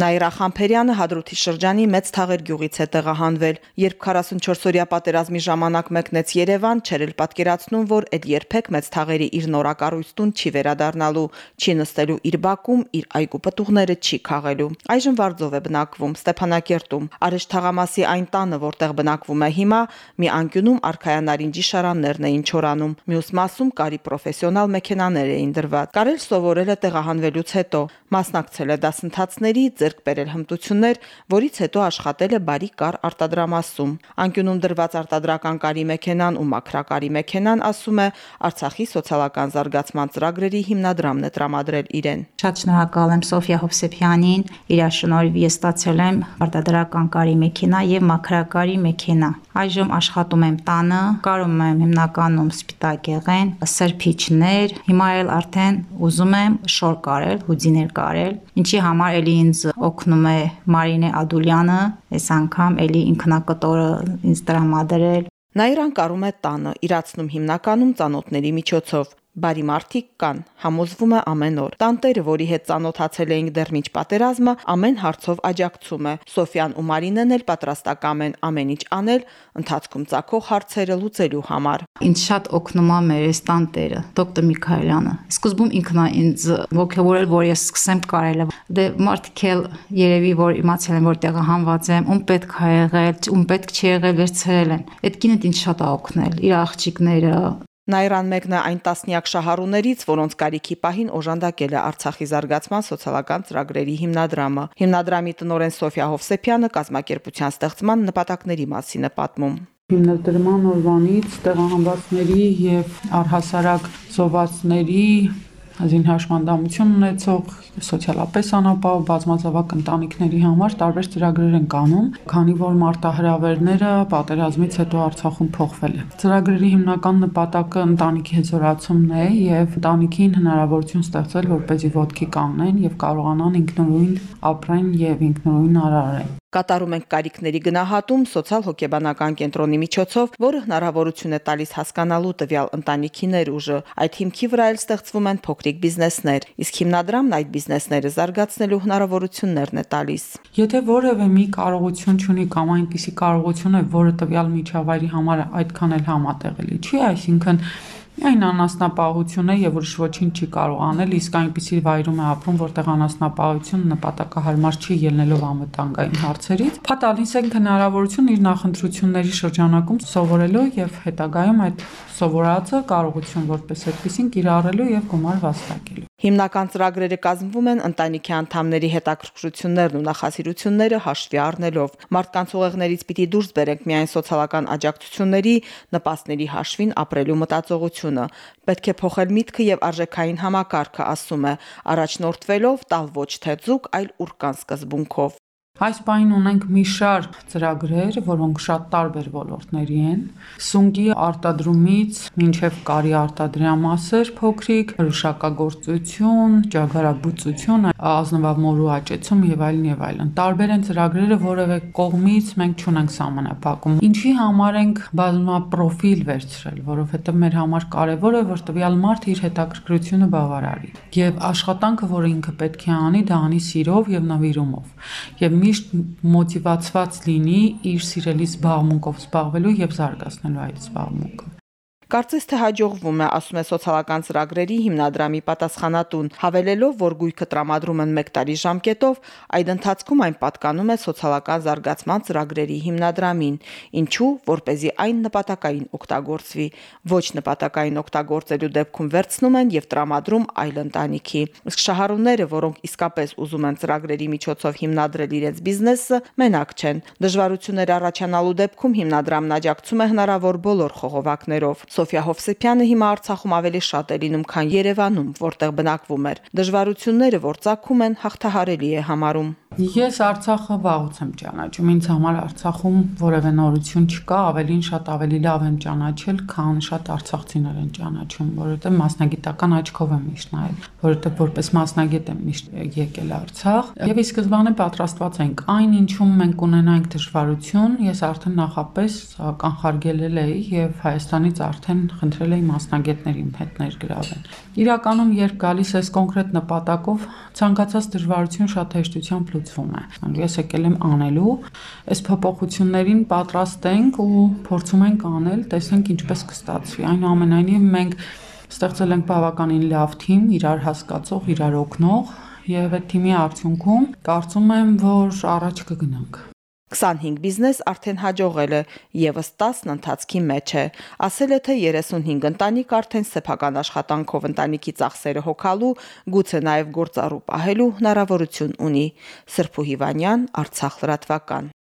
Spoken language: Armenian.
Նաիրա Խամփերյանը Հադրութի շրջանի Մեծ Թաղեր գյուղից է տեղահանվել։ Երբ 44-օրյա պատերազմի ժամանակ մեկնեց Երևան, չէր էլ պատկերացնում, որ այդ երբեք Մեծ Թաղերի իր նորակառույց տուն չի վերադառնալու, չի նստելու իր բակում, իր այգու պտուղները չի քաղելու։ Այժմ Վարձով է բնակվում Ստեփանակերտում։ Արեշ թաղամասի այն տանը, որտեղ բնակվում է հիմա, մի անկյունում արխայանարինջի շարաններն էին չորանում։ Մյուս մասում կարի պրոֆեսիոնալ մեքենաներ էին դրված։ Կարել սովորել է տեղահանվելուց հետո, մասնակցել է դասընթացների, ձեռք բերել հմտություններ, որից հետո աշխատել է բարի կար արտադրամասում։ Անկյունում դրված արտադրական կարի մեքենան ու մակրակարի մեքենան, ասում է, Արցախի սոցիալական զարգացման ծրագրերի հիմնադրամն է տրամադրել իրեն։ Շատ շնորհակալ եմ Սոֆիա Հովսեփյանին, իր շնորհիվ ես ստացել եմ արտադրական կարի մեքենա եւ մակրակարի մեքենա։ Այժմ աշխատում եմ տանը, կարում եմ հիմնականում սպիտակեղեն, սրբիչներ, հիմա էլ արդեն ուզում եմ շոր կարել, հուդիներ կարել, ինչի համար էլի ինձ օգնում է Մարինե Ադուլյանը, այս անգամ էլի ինքնակտորը ինձ տրամադրել Նաիրան կարում է տանը, իրացնում հիմնականում ծանոթների միջոցով բարի մարդիկ կան, համոզվում է ամեն օր։ Տանտերը, որի հետ ծանոթացել էինք դեռ միջ պատերազմը, ամեն հարցով աջակցում է։ Սոֆիան ու Մարինեն էլ պատրաստակամ են ամեն ինչ անել, ընթացքում ցակող հարցերը լուծելու համար։ Ինչ շատ օգնում է մեր այս տանտերը, դոկտոր Միքայելյանը։ Սկզբում ինքն է ինձ ողջորել, որ ես սկսեմ կարելը։ Դե մարդիկ էլ երևի որ իմացել են, որ տեղը հանված եմ, ում պետք է եղել, ում պետք չի եղել, վերցրել են։ Այդ կինը ինձ շատ է օգնել։ Իր աղջիկները, Նայրան մեկն է այն տասնյակ շահառուներից, որոնց կարիքի պահին օժանդակել է Արցախի զարգացման սոցիալական ծրագրերի հիմնադրամը։ Հիմնադրամի տնօրեն Սոֆիա Հովսեփյանը կազմակերպության ստեղծման նպատակների մասին է պատմում հիմնադրման օրվանից տեղահանվածների եւ առհասարակ զոհվածների զինհաշմանդամություն ունեցող սոցիալապես անապահով բազմազավակ ընտանիքների համար տարբեր ծրագրեր են կանում, քանի որ մարտահրավերները պատերազմից հետո Արցախում փոխվել է։ Ծրագրերի հիմնական նպատակը ընտանիքի հզորացումն է եւ ընտանիքին հնարավորություն ստեղծել, որպեսզի ոտքի կանգնեն եւ կարողանան ինքնուրույն ապրեն եւ ինքնուրույն արարեն։ Կատարում ենք կարիքների գնահատում սոցիալ-հոգեբանական կենտրոնի միջոցով, որը հնարավորություն է տալիս հասկանալու տվյալ ընտանիքի ներուժը։ Այդ հիմքի վրա էլ ստեղծվում են փոքրիկ բիզնեսներ, իսկ հիմնադրամն այդ բիզնեսները զարգացնելու հնարավորություններն է տալիս։ Եթե որևէ մի կարողություն ունի կամ այնպիսի կարողություն է, որը տվյալ միջավայրի համար այդքան էլ համատեղելի չի, այսինքն Այն անասնապահություն է եւ ուրիշ ոչինչ չի կարող անել, իսկ այնպիսի վայրում է ապրում, որտեղ անասնապահություն նպատակահարմար չի ելնելով անվտանգային հարցերից։ Փաթալիս են հնարավորություն իր նախընտրությունների շրջանակում սովորելու եւ հետագայում այդ սովորածը կարողություն որպես այդպեսին կիրառելու եւ գումար վաստակելու։ Հիմնական ծրագրերը կազմվում են ընտանիքի անդամների հետաքրքրություններն ու նախասիրությունները հաշվի առնելով։ Մարդկանց ուղեղներից պիտի դուրս բերենք միայն սոցիալական աջակցությունների, նպաստների հաշվին ապրելու մտածողությունը։ Պետք է փոխել միտքը եւ արժեքային համակարգը, ասում է, առաջնորդվելով տալ ոչ թե ձուկ, այլ ուրկան սկզբունքով։ Այս պայն ունենք մի շարք ծրագրեր, որոնք շատ տարբեր ոլորտների են։ Սունգի արտադրումից մինչև կարի արտադրամասեր փոքրիկ, հրուշակագործություն, ճագարաբուծություն, ազնվամորու աճեցում եւ այլն եւ այլն։ Տարբեր են ծրագրերը, որևէ կողմից մենք չունենք սահմանափակում։ Ինչի համար ենք բազմապրոֆիլ վերցրել, որովհետեւ մեր համար կարեւոր է, որ տվյալ մարդ իր հետաքրքրությունը բավարարի։ Եվ աշխատանքը, որը ինքը պետք է անի, դա անի սիրով եւ նվիրումով։ Եվ մի միշտ մոտիվացված լինի իր սիրելի զբաղմունքով զբաղվելու եւ զարգացնելու այդ զբաղմունքը։ Կարծես թե հաջողվում է, ասում է սոցիալական ծրագրերի հիմնադրամի պատասխանատուն, հավելելով, որ գույքը տրամադրում են 1 տարի ժամկետով, այդ ընթացքում այն պատկանում է սոցիալական զարգացման ծրագրերի հիմնադրամին, ինչու, որ เป զի այն նպատակային օգտագործվի, ոչ նպատակային օգտագործելու դեպքում վերցնում են եւ տրամադրում այլ ընտանիքի։ Իսկ շահառուները, որոնք իսկապես ուզում են ծրագրերի միջոցով հիմնադրել իրենց բիզնեսը, մենակ չեն։ Դժվարություններ առաջանալու դեպքում հիմնադրամն աջակցում է հնարավոր բոլոր խողովակներով Սոֆիա Հովսեփյանը հիմա Արցախում ավելի շատ է լինում, քան Երևանում, որտեղ բնակվում էր։ Դժվարությունները, որ ցակում են, հաղթահարելի է համարում։ Ես Արցախը վաղուց եմ ճանաչում։ Ինձ համար Արցախում որևէ նորություն չկա, ավելին շատ ավելի լավ եմ ճանաչել, քան շատ արցախցիներ են ճանաչում, որովհետև մասնագիտական աչքով եմ միշտ նայել, որովհետև որպես մասնագետ եմ միշտ եկել Արցախ։ Եվ ի սկզբանե պատրաստված ենք այն, ինչում մենք ունենանք դժվարություն, ես արդեն նախապես կանխարգելել էի եւ Հայաստանից արդեն խնդրել էի մասնագետների հետ ներգրավեն։ Իրականում երբ գալիս ես կոնկրետ նպատակով, ցանկացած դժվարություն շատ հեշտությամբ ստեղծվում է։ Ես եկել եմ անելու, այս փոփոխություններին պատրաստ ենք ու փորձում ենք անել, տեսնենք ինչպես կստացվի։ Այնուամենայնիվ մենք ստեղծել ենք բավականին լավ թիմ, իրար հասկացող, իրար օգնող եւ այդ թիմի արդյունքում կարծում եմ, որ առաջ կգնանք։ 25 բիզնես արդեն հաջողել է, եւս 10-ն ընթացքի մեջ է։ Ասել է թե 35 ընտանիք արդեն սեփական աշխատանքով ընտանիքի ծախսերը հոգալու, գուցե նաեւ գործառու պահելու հնարավորություն ունի։ Սրփու Հիվանյան, Արցախ լրատվական։